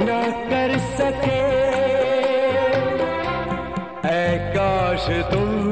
न कर सके। ऐ काश तुम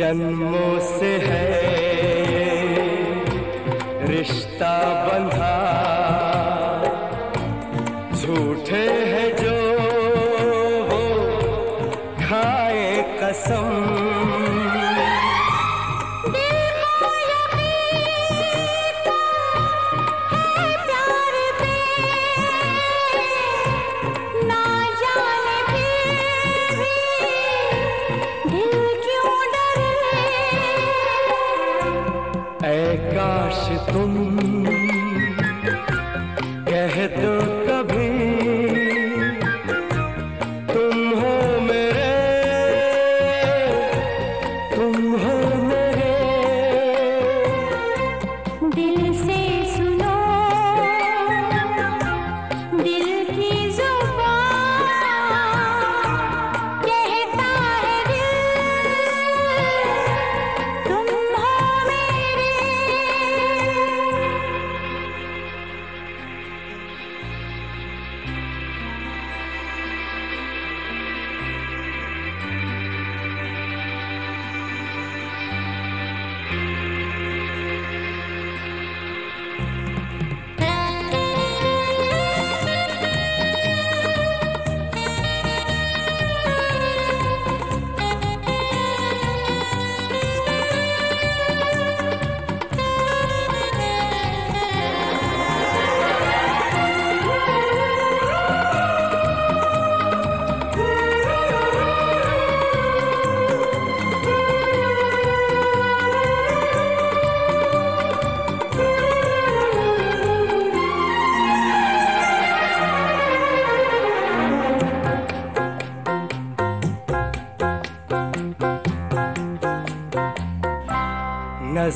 जन्मों से है। रिश्ता बंधा। झूठे है जो हो खाए कसम। काश तुम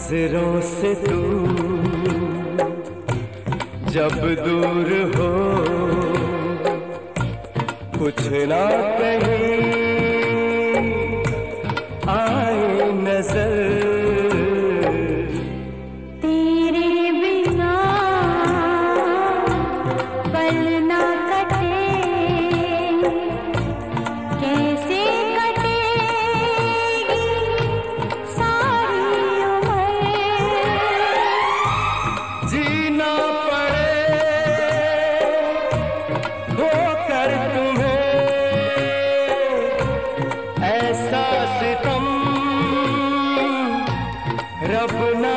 नज़रों से तू जब दूर हो कुछ ना कहीं। रब ना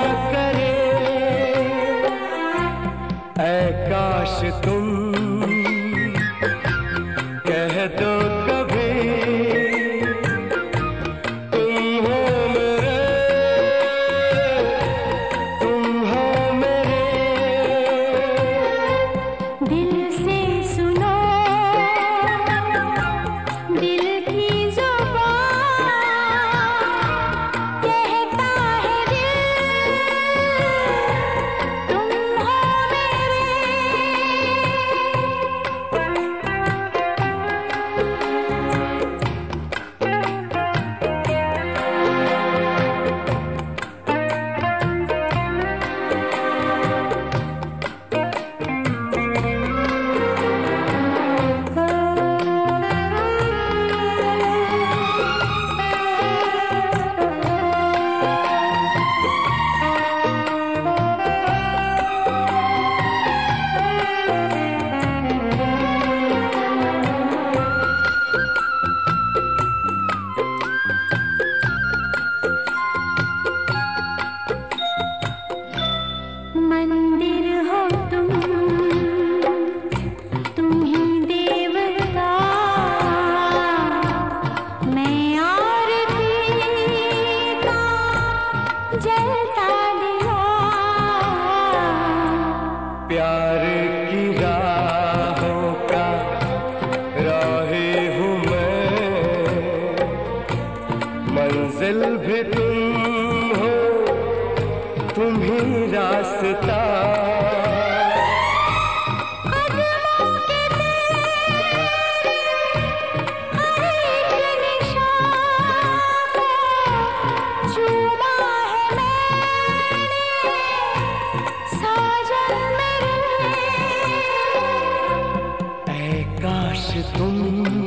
চাঁদে काश तुम कह दो